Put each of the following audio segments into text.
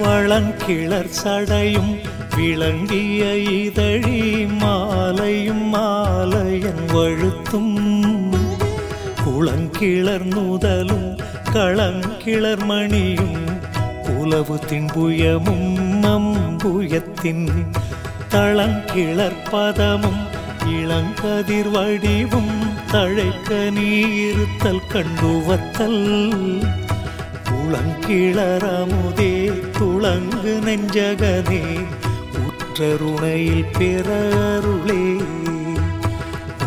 வளங்கிளர் சடையும் விளங்கிய இதழி மாலையும் மாலையன் வழுத்தும். குளங்கிளர் நுதலும் களங்கிளர் மணியும் உளவு தின்புயமும் நம்புயத்தின் தளங்கிளர் பதமும் இளங்கதிர் வடிவும் தழைக்க நீருத்தல் கண்டுவத்தல். துளங்கிளரமுதே உளங்கு நெஞ்சகனே உற்றருணையில் பிறருளே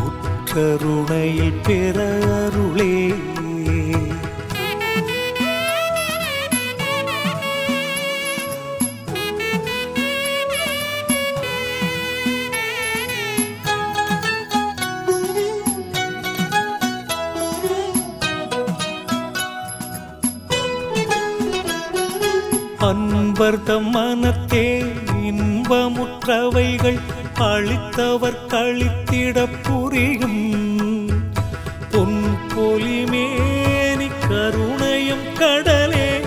உற்றருணையில் பிறருளே அன்பர்தம் மனத்தே இன்பமுற்றவைகள் அழித்தவர் கழித்திட புரியும். பொன் பொலிமேனி கருணையும் கடலே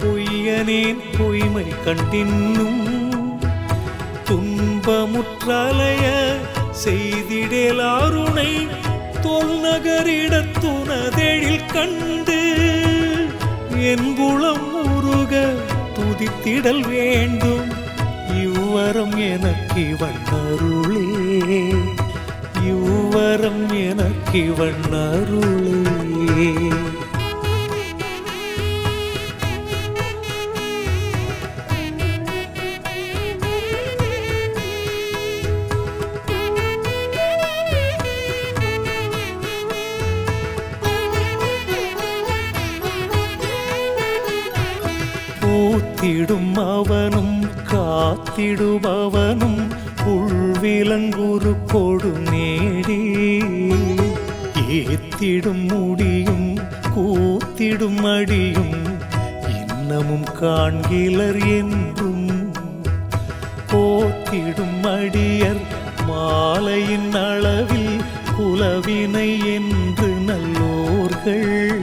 பொய்யனேன் பொய்மை கண்டின்னும். துன்பமுற்றலைய செய்திடலாருணை தொல்நகரிடத்துனதெழில் கண்டு என் குளம் உருக தித்திடல் வேண்டும். இவ்வரம் எனக்கு வண்ணருளே. இவ்வரம் எனக்கு வண்ணருளே. காத்திடும் அவனும் காத்திடுபவனும் உள்விலங்குரு கொடு நேடி ஏத்திடும் முடியும் கூத்திடும் அடியும் இன்னமும் காண்கிலர் என்றும். போத்திடும் அடியர் மாலையின் அளவில் குலவினை என்று நல்லோர்கள்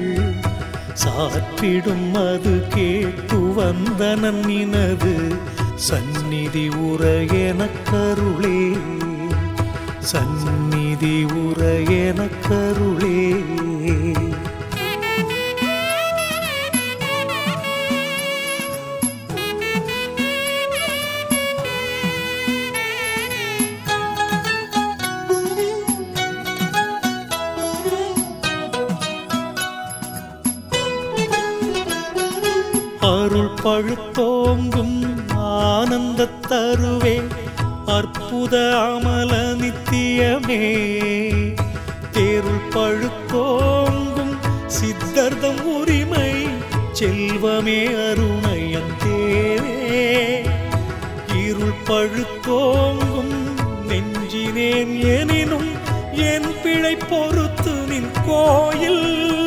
ஆற்றிடும் அது கேட்டு வந்தனன் நினது. சந்நிதி உர எனக்கருளே. சந்நிதி உர பழுத்தோங்கும் ஆனந்த தருவே அற்புத அமல நித்தியமே. தேருள் பழுத்தோங்கும் சித்தர்தம் உரிமை செல்வமே அருணையன் தேவே. இருள் பழுத்தோங்கும் நெஞ்சினேன் எனினும் என் பிழை பொறுத்து நின் கோயில்.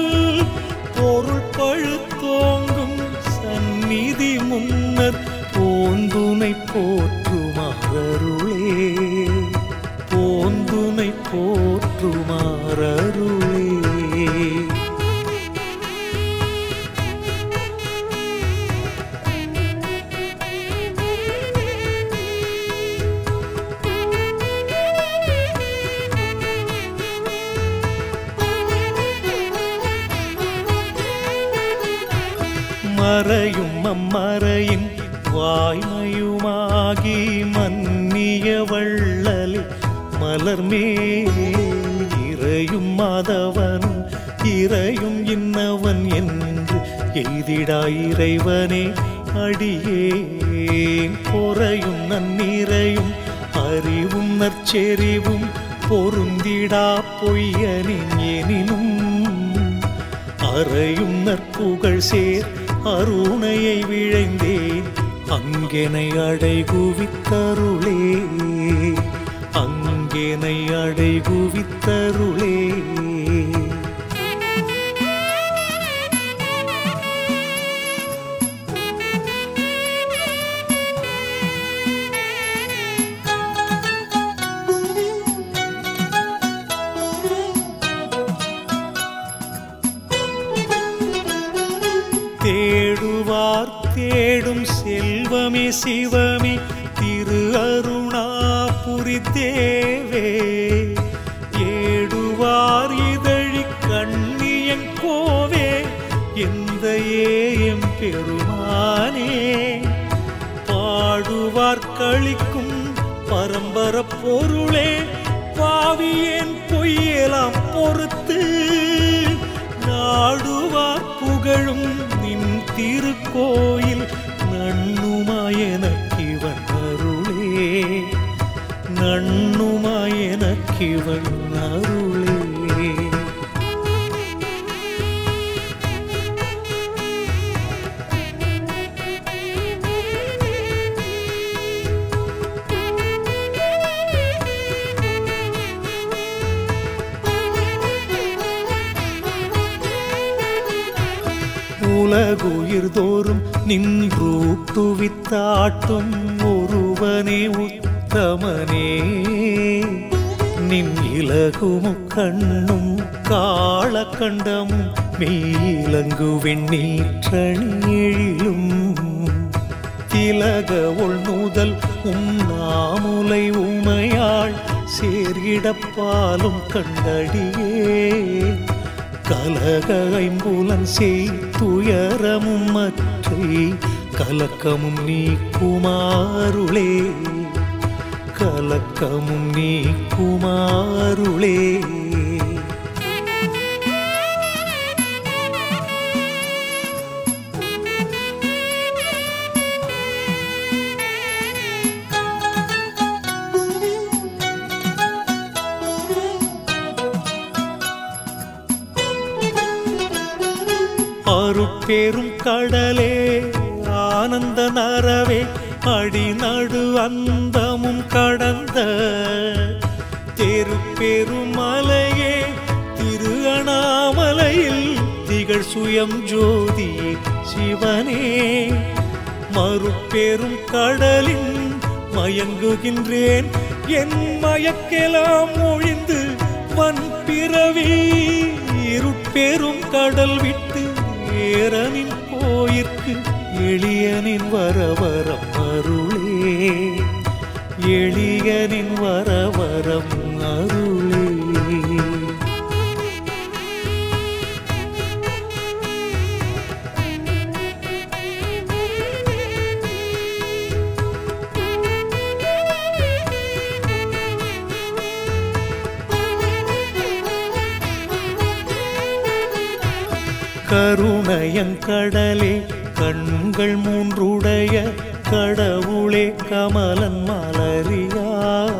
வள்ளலி மலர்மே இறையும் மாதவனும் இறையும் இன்னவன் என்று எய்திடா இறைவனே அடியேன். பொறையும் நன்னீரையும் அறிவும் நற்செறிவும் பொருந்திடா பொய்யனின் எனினும். அறையும் நற்புகழ் சேர் அருணையை விழைந்தேன் அங்கெனை அடைகுவித்தருளே. அங்கெனை அடைகுவித்தருளே. செல்வமே சிவமே திரு அருணாபுரி தேவே. ஏடுவார் இதழி கண்ணியன் கோவே எந்த ஏஎம் பெருமானே. பாடுவார் கழிக்கும் பரம்பர பொருளே பாவியேன் பொய்யலாம் பொறுத்து. நாடுவார் புகழும் நின் திருக்கோயில் நண்ணுமாயனக்கிவன் அருளே நண்ணுமாயனக்கிவன் அருளே உலகுயிர் தோறும் நின்றூட்டுவித்தாட்டும் ஒருவனே உத்தமனே. நின் இலகுமு கண்ணும் காளக்கண்டமும் மெய்யிலங்கு வெண்ணீற்றணியிலும் திலக உள்நூதல் நூதல் உண்ணாமுலை உமையாள் சேர்கிடப்பாலும் கண்டடியே. கலக ஐம்புலன் செய் துயரமும் மற்றை கலக்கமும் நீ குமாருளே கலக்கமும் நீ குமாருளே அருட்பெரும் கடலே ஆனந்த நரவே அடிநடு அந்தமும் கடந்த தெருப்பெரும் மலையே திரு அண்ணாமலையில் திகழ் சுயம் ஜோதி சிவனே. மறுபெரும் கடலின் மயங்குகின்றேன் என் மயக்கெல்லாம் ஒழிந்து வன் பிறவி. இருட்பெரும் கடல் விட்டு ஏரனின் கோயிற்கு எளியனின் வரவரம் அருளே. எளியனின் வரவரம் கருணையங்கடலே கண்கள் மூன்றுடைய கடவுளே கமலன் மலரியா.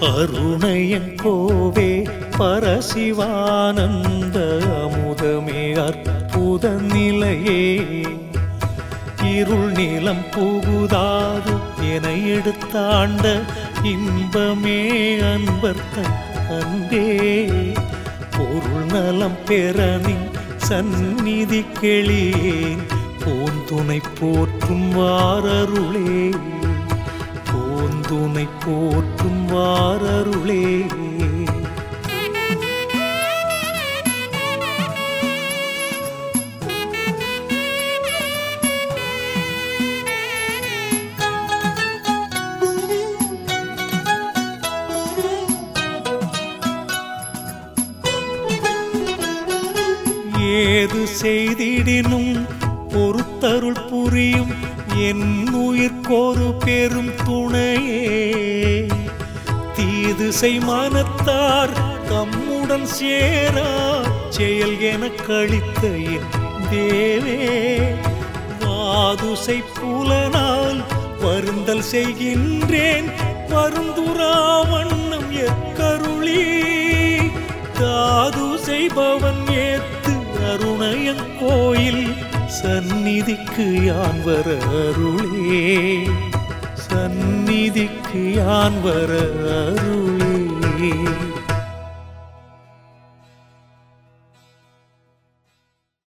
அருணையன் கோவே பரசிவானந்த அமுதமே அற்புத நிலையே. இருள் நிலம் புகுதாது என எடுத்தாண்ட இன்பமே அன்பர்த்த அன்பே. பொருள் நலம் பெற நீ சந்நிதி கெளியேன் பூந்துணை போற்றும் வாரருளே. பூந்துணை போற்றும் வாரருளே. செய்திடினும் பொறுத்தருள் புரியும் என் உயிர்கோரு பெரும் துணையே. தீது செய் மனத்தார் தம்முடன் சேரா செயல் என கழித்த என் தேவே. வாதுசை புலனால் வருந்தல் செய்கின்றேன் வருந்துரா வண்ணம் எக்கருளி. தாது செய்பவன் ஏத்து அருணயன் கோயில் சந்நிதிக்கு யான் வர அருளே? சந்நிதிக்கு யான் வர அருளே?